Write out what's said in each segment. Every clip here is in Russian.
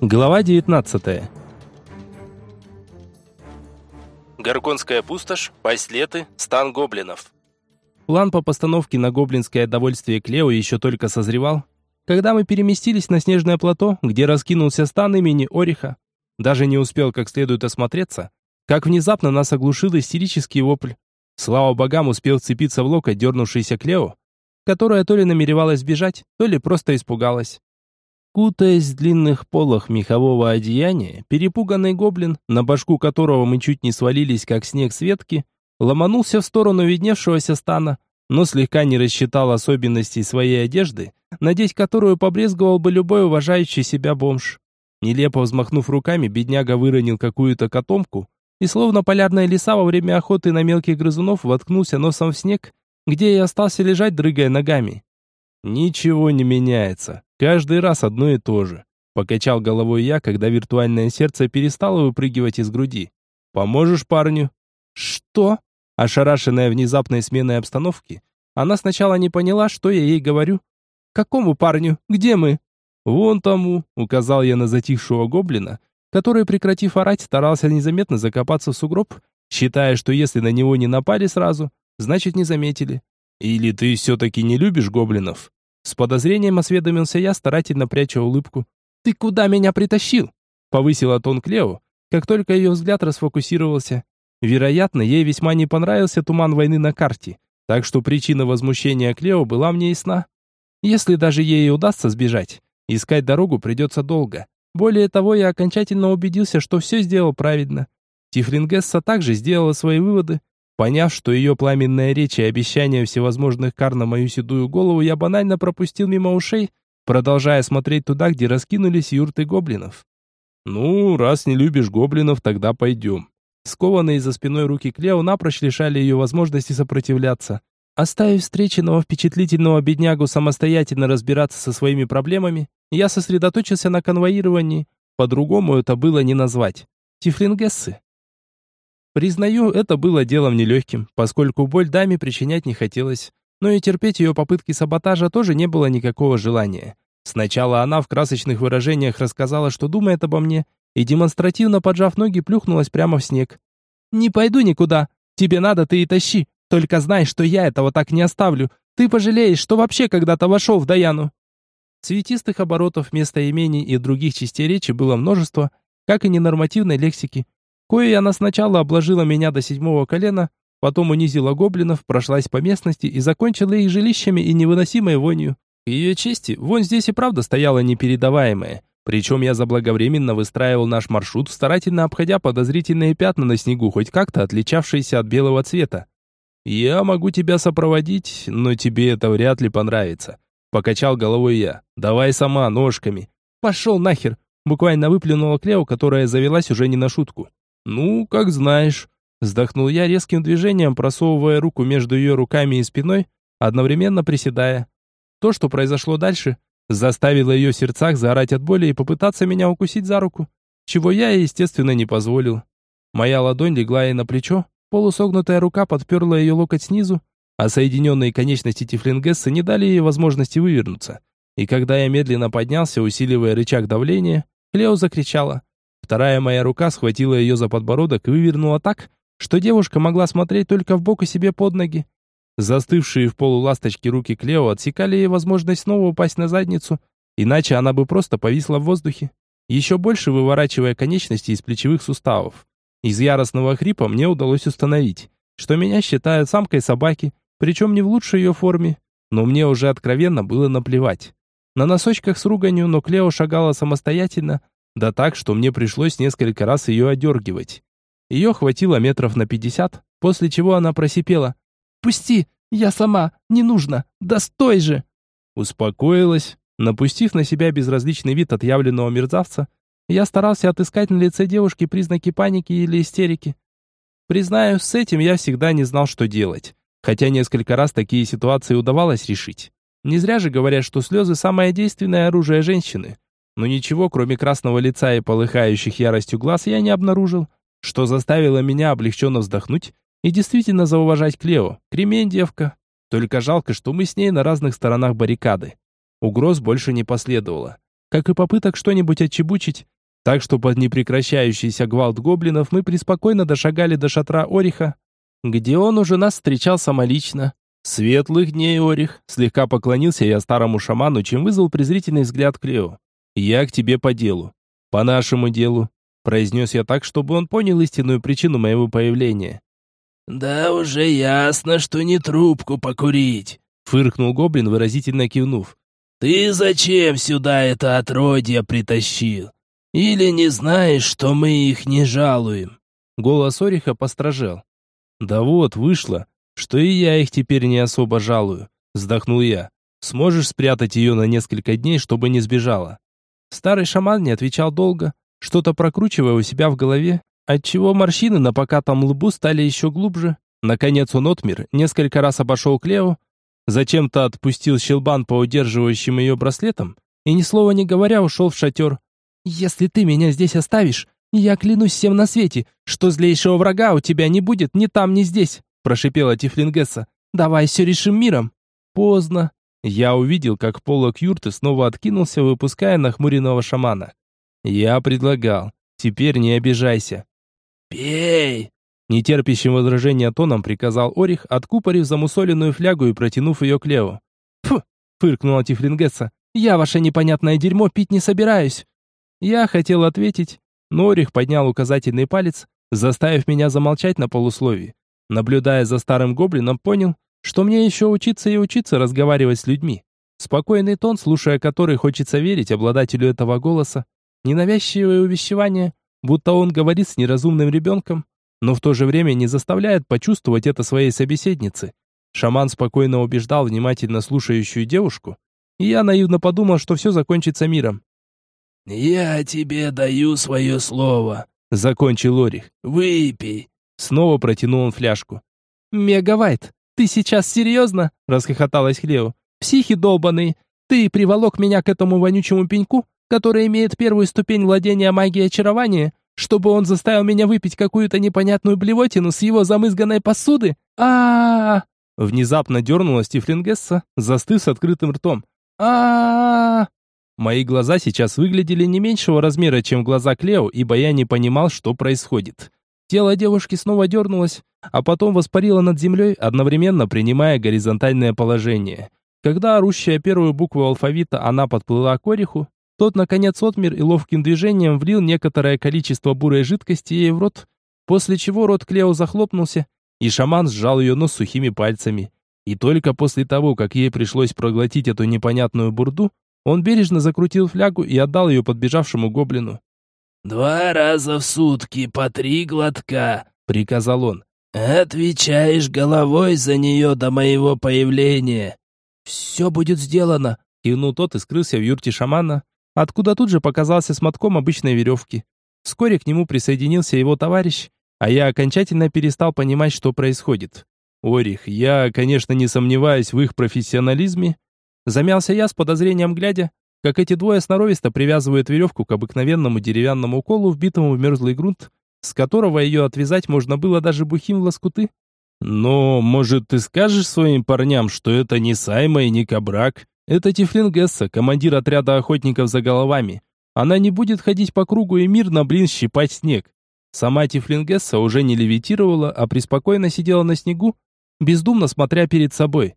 Глава 19. Горконская пустошь, пасть стан гоблинов. План по постановке на гоблинское довольствие Клео еще только созревал, когда мы переместились на снежное плато, где раскинулся стан имени Ориха. Даже не успел как следует осмотреться, как внезапно нас оглушил истерический вопль. Слава богам, успел вцепиться в локоть дернувшийся Клео, которая то ли намеревалась бежать, то ли просто испугалась. Кутаясь в длинных полах мехового одеяния, перепуганный гоблин, на башку которого мы чуть не свалились, как снег с ветки, ломанулся в сторону видневшегося стана, но слегка не рассчитал особенностей своей одежды, надеть которую побрезговал бы любой уважающий себя бомж. Нелепо взмахнув руками, бедняга выронил какую-то котомку и, словно полярная лиса во время охоты на мелких грызунов, воткнулся носом в снег, где и остался лежать, дрыгая ногами. Ничего не меняется. Каждый раз одно и то же. Покачал головой я, когда виртуальное сердце перестало выпрыгивать из груди. Поможешь парню? Что? Ошарашенная внезапной сменой обстановки, она сначала не поняла, что я ей говорю. Какому парню? Где мы? Вон тому, указал я на затихшего гоблина, который, прекратив орать, старался незаметно закопаться в сугроб, считая, что если на него не напали сразу, значит не заметили. Или ты все-таки не любишь гоблинов? С подозрением осведомился я, старательно пряча улыбку. «Ты куда меня притащил?» Повысила тон Клео, как только ее взгляд расфокусировался. Вероятно, ей весьма не понравился туман войны на карте, так что причина возмущения Клео была мне ясна. Если даже ей удастся сбежать, искать дорогу придется долго. Более того, я окончательно убедился, что все сделал правильно. Тифлингесса также сделала свои выводы, Поняв, что ее пламенная речь и обещания всевозможных кар на мою седую голову я банально пропустил мимо ушей, продолжая смотреть туда, где раскинулись юрты гоблинов. «Ну, раз не любишь гоблинов, тогда пойдем». Скованные за спиной руки Клео напрочь лишали ее возможности сопротивляться. Оставив встреченного впечатлительного беднягу самостоятельно разбираться со своими проблемами, я сосредоточился на конвоировании. По-другому это было не назвать. Тифлингессы. Признаю, это было делом нелегким, поскольку боль даме причинять не хотелось, но и терпеть ее попытки саботажа тоже не было никакого желания. Сначала она в красочных выражениях рассказала, что думает обо мне, и демонстративно поджав ноги, плюхнулась прямо в снег. «Не пойду никуда. Тебе надо, ты и тащи. Только знай, что я этого так не оставлю. Ты пожалеешь, что вообще когда-то вошел в Даяну». Цветистых оборотов вместо имений и других частей речи было множество, как и ненормативной лексики. Кое она сначала обложила меня до седьмого колена, потом унизила гоблинов, прошлась по местности и закончила их жилищами и невыносимой вонью. К ее чести, вонь здесь и правда стояла непередаваемая. Причем я заблаговременно выстраивал наш маршрут, старательно обходя подозрительные пятна на снегу, хоть как-то отличавшиеся от белого цвета. «Я могу тебя сопроводить, но тебе это вряд ли понравится», — покачал головой я. «Давай сама, ножками». «Пошел нахер!» — буквально выплюнула Клео, которая завелась уже не на шутку. «Ну, как знаешь», — вздохнул я резким движением, просовывая руку между ее руками и спиной, одновременно приседая. То, что произошло дальше, заставило ее в сердцах заорать от боли и попытаться меня укусить за руку, чего я, естественно, не позволил. Моя ладонь легла ей на плечо, полусогнутая рука подперла ее локоть снизу, а соединенные конечности Тифлингессы не дали ей возможности вывернуться. И когда я медленно поднялся, усиливая рычаг давления, Клео закричала. Вторая моя рука схватила ее за подбородок и вывернула так, что девушка могла смотреть только в бок и себе под ноги. Застывшие в полу ласточки руки Клео отсекали ей возможность снова упасть на задницу, иначе она бы просто повисла в воздухе, еще больше выворачивая конечности из плечевых суставов. Из яростного хрипа мне удалось установить, что меня считают самкой собаки, причем не в лучшей ее форме, но мне уже откровенно было наплевать. На носочках с руганью, но Клео шагала самостоятельно, да так, что мне пришлось несколько раз ее одергивать. Ее хватило метров на пятьдесят, после чего она просипела. «Пусти! Я сама! Не нужно! Да стой же!» Успокоилась. Напустив на себя безразличный вид отъявленного мерзавца, я старался отыскать на лице девушки признаки паники или истерики. Признаю, с этим я всегда не знал, что делать. Хотя несколько раз такие ситуации удавалось решить. Не зря же говорят, что слезы – самое действенное оружие женщины но ничего, кроме красного лица и полыхающих яростью глаз, я не обнаружил, что заставило меня облегченно вздохнуть и действительно зауважать Клео. Кремень девка. Только жалко, что мы с ней на разных сторонах баррикады. Угроз больше не последовало. как и попыток что-нибудь отчебучить. Так что под непрекращающийся гвалт гоблинов мы преспокойно дошагали до шатра Ориха, где он уже нас встречал самолично. «Светлых дней, Орих!» Слегка поклонился я старому шаману, чем вызвал презрительный взгляд Клео. «Я к тебе по делу. По нашему делу», произнес я так, чтобы он понял истинную причину моего появления. «Да уже ясно, что не трубку покурить», фыркнул гоблин, выразительно кивнув. «Ты зачем сюда это отродье притащил? Или не знаешь, что мы их не жалуем?» Голос Ориха постражал. «Да вот, вышло, что и я их теперь не особо жалую», вздохнул я. «Сможешь спрятать ее на несколько дней, чтобы не сбежала?» Старый шаман не отвечал долго, что-то прокручивая у себя в голове, отчего морщины на покатом лбу стали еще глубже. Наконец он отмер, несколько раз обошел Клео, зачем-то отпустил щелбан по удерживающим ее браслетам и, ни слова не говоря, ушел в шатер. «Если ты меня здесь оставишь, я клянусь всем на свете, что злейшего врага у тебя не будет ни там, ни здесь», прошипела Тифлингесса. «Давай все решим миром». Поздно. Я увидел, как полок юрты снова откинулся, выпуская нахмуренного шамана. Я предлагал. Теперь не обижайся. «Пей!» Нетерпящим возражения тоном приказал Орих, откупорив замусоленную флягу и протянув ее к Лео. «Фу!» — фыркнула Тифлингесса. «Я ваше непонятное дерьмо пить не собираюсь!» Я хотел ответить, но Орих поднял указательный палец, заставив меня замолчать на полусловии. Наблюдая за старым гоблином, понял, что мне еще учиться и учиться разговаривать с людьми. Спокойный тон, слушая который хочется верить обладателю этого голоса, Ненавязчивое увещевание, будто он говорит с неразумным ребенком, но в то же время не заставляет почувствовать это своей собеседнице. Шаман спокойно убеждал внимательно слушающую девушку, и я наивно подумал, что все закончится миром. «Я тебе даю свое слово», — закончил Орих. «Выпей». Снова протянул он фляжку. «Мегавайт, ты сейчас серьезно?» — расхохоталась Хлео. «Психи долбаные, ты приволок меня к этому вонючему пеньку, который имеет первую ступень владения магией очарования, чтобы он заставил меня выпить какую-то непонятную блевотину с его замызганной посуды? а а, -а, Внезапно дернулась Тифлингесса, застыв с открытым ртом. а а Мои глаза сейчас выглядели не меньшего размера, чем глаза Клео, ибо я не понимал, что происходит. Тело девушки снова дернулось, а потом воспарило над землей, одновременно принимая горизонтальное положение. Когда орущая первую букву алфавита она подплыла к ореху, тот, наконец, отмер и ловким движением влил некоторое количество бурой жидкости ей в рот, после чего рот Клео захлопнулся, и шаман сжал ее нос сухими пальцами. И только после того, как ей пришлось проглотить эту непонятную бурду, он бережно закрутил флягу и отдал ее подбежавшему гоблину. «Два раза в сутки по три глотка», — приказал он. «Отвечаешь головой за нее до моего появления». «Все будет сделано», — кивнул тот и скрылся в юрте шамана, откуда тут же показался с мотком обычной веревки. Вскоре к нему присоединился его товарищ, а я окончательно перестал понимать, что происходит. Орих, я, конечно, не сомневаюсь в их профессионализме. Замялся я с подозрением глядя, как эти двое сноровисто привязывают веревку к обыкновенному деревянному колу, вбитому в мерзлый грунт, с которого ее отвязать можно было даже бухим в лоскуты. Но, может, ты скажешь своим парням, что это не Сайма и не Кабрак, это Тифлингесса, командир отряда охотников за головами. Она не будет ходить по кругу и мирно, блин, щипать снег. Сама Тифлингесса уже не левитировала, а преспокойно сидела на снегу, бездумно смотря перед собой.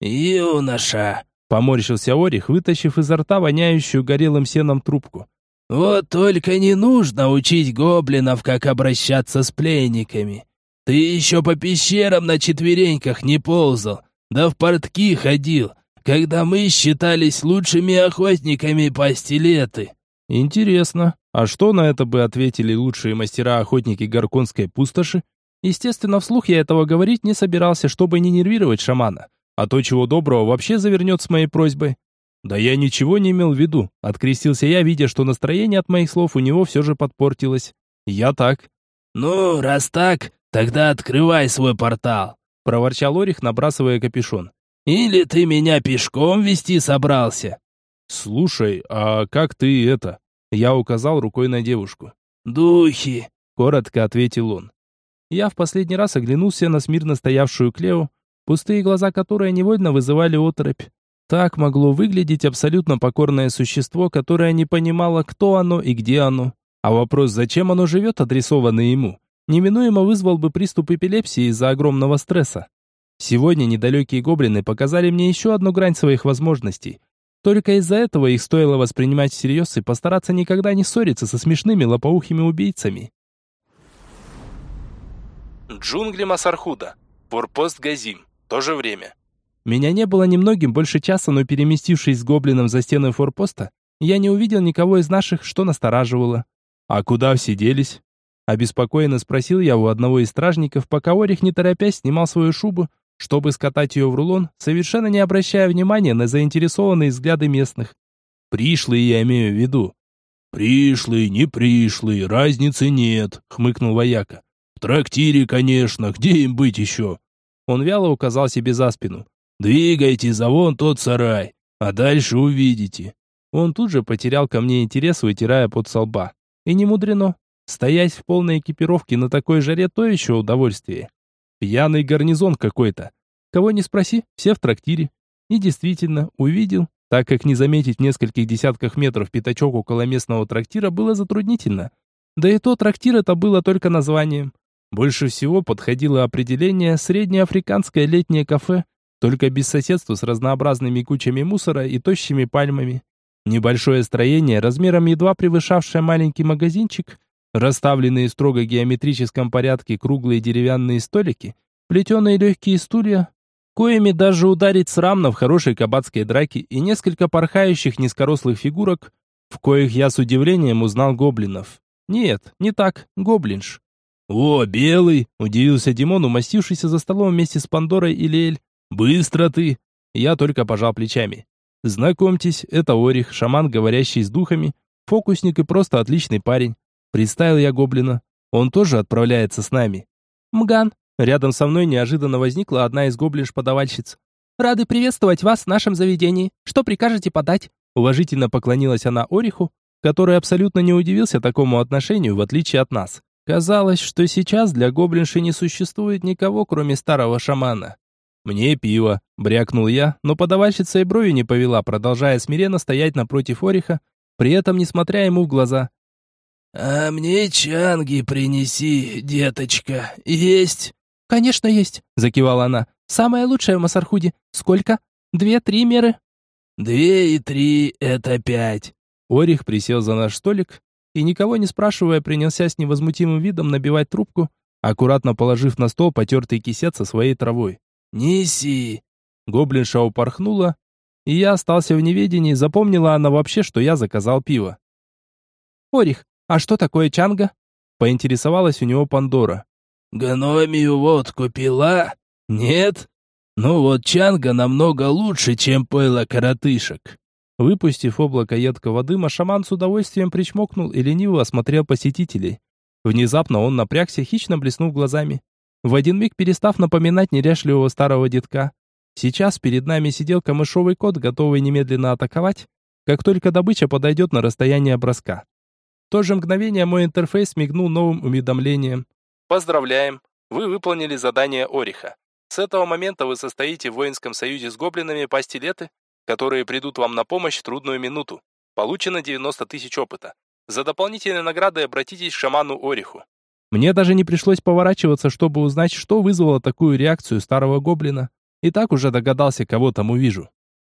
«Юноша!» — поморщился Орих, вытащив изо рта воняющую горелым сеном трубку. «Вот только не нужно учить гоблинов, как обращаться с пленниками. Ты еще по пещерам на четвереньках не ползал, да в портки ходил, когда мы считались лучшими охотниками по стилеты. Интересно, а что на это бы ответили лучшие мастера-охотники Горконской пустоши? Естественно, вслух я этого говорить не собирался, чтобы не нервировать шамана. А то, чего доброго, вообще завернет с моей просьбой. Да я ничего не имел в виду. Открестился я, видя, что настроение от моих слов у него все же подпортилось. Я так. Ну, раз так, тогда открывай свой портал. Проворчал Орих, набрасывая капюшон. Или ты меня пешком вести собрался?» «Слушай, а как ты это?» Я указал рукой на девушку. «Духи!» — коротко ответил он. Я в последний раз оглянулся на смирно стоявшую Клео, пустые глаза которой невольно вызывали оторопь. Так могло выглядеть абсолютно покорное существо, которое не понимало, кто оно и где оно. А вопрос, зачем оно живет, адресованный ему, неминуемо вызвал бы приступ эпилепсии из-за огромного стресса. Сегодня недалекие гоблины показали мне еще одну грань своих возможностей. Только из-за этого их стоило воспринимать всерьез и постараться никогда не ссориться со смешными лопоухими убийцами. Джунгли Масархуда. Форпост Газим. То же время. Меня не было немногим больше часа, но переместившись с гоблином за стены форпоста, я не увидел никого из наших, что настораживало. «А куда все делись?» Обеспокоенно спросил я у одного из стражников, пока Орих, не торопясь, снимал свою шубу, чтобы скатать ее в рулон, совершенно не обращая внимания на заинтересованные взгляды местных. «Пришлые я имею в виду». «Пришлый, не пришлый, разницы нет», — хмыкнул вояка. «В трактире, конечно, где им быть еще?» Он вяло указал себе за спину. «Двигайте за вон тот сарай, а дальше увидите». Он тут же потерял ко мне интерес, вытирая под со лба. И не мудрено. Стоять в полной экипировке на такой жаре то еще удовольствие. Пьяный гарнизон какой-то. Кого не спроси, все в трактире. И действительно, увидел, так как не заметить в нескольких десятках метров пятачок около местного трактира было затруднительно. Да и то трактир это было только названием. Больше всего подходило определение «среднеафриканское летнее кафе», только без соседства с разнообразными кучами мусора и тощими пальмами. Небольшое строение, размером едва превышавшее маленький магазинчик, расставленные в строго геометрическом порядке круглые деревянные столики, плетеные легкие стулья, коими даже ударить срамно в хорошей кабацкой драке и несколько порхающих низкорослых фигурок, в коих я с удивлением узнал гоблинов. Нет, не так, гоблинш. «О, белый!» – удивился Димон, умастившийся за столом вместе с Пандорой и Лель. «Быстро ты!» Я только пожал плечами. «Знакомьтесь, это Орих, шаман, говорящий с духами, фокусник и просто отличный парень. Представил я гоблина. Он тоже отправляется с нами». «Мган!» Рядом со мной неожиданно возникла одна из гоблинш-подавальщиц. «Рады приветствовать вас в нашем заведении. Что прикажете подать?» Уважительно поклонилась она Ориху, который абсолютно не удивился такому отношению, в отличие от нас. Казалось, что сейчас для гоблинши не существует никого, кроме старого шамана. «Мне пиво», — брякнул я, но подавальщица и брови не повела, продолжая смиренно стоять напротив Ориха, при этом не смотря ему в глаза. «А мне чанги принеси, деточка, есть?» «Конечно есть», — закивала она. «Самое лучшее в Масархуде. Сколько? Две-три меры?» «Две и три — это пять». Орих присел за наш столик и, никого не спрашивая, принялся с невозмутимым видом набивать трубку, аккуратно положив на стол потертый кисет со своей травой. «Неси!» Гоблинша упорхнула, и я остался в неведении, запомнила она вообще, что я заказал пиво. «Орих, а что такое чанга?» Поинтересовалась у него Пандора. «Гномию водку пила? Нет? Ну вот чанга намного лучше, чем пойло коротышек». Выпустив облако едкого дыма, шаман с удовольствием причмокнул и лениво осмотрел посетителей. Внезапно он напрягся, хищно блеснув глазами в один миг перестав напоминать неряшливого старого детка. Сейчас перед нами сидел камышовый кот, готовый немедленно атаковать, как только добыча подойдет на расстояние броска. В то же мгновение мой интерфейс мигнул новым уведомлением. Поздравляем! Вы выполнили задание Ориха. С этого момента вы состоите в воинском союзе с гоблинами пастилеты, которые придут вам на помощь в трудную минуту. Получено 90 тысяч опыта. За дополнительные награды обратитесь к шаману Ориху. Мне даже не пришлось поворачиваться, чтобы узнать, что вызвало такую реакцию старого гоблина. И так уже догадался, кого там увижу.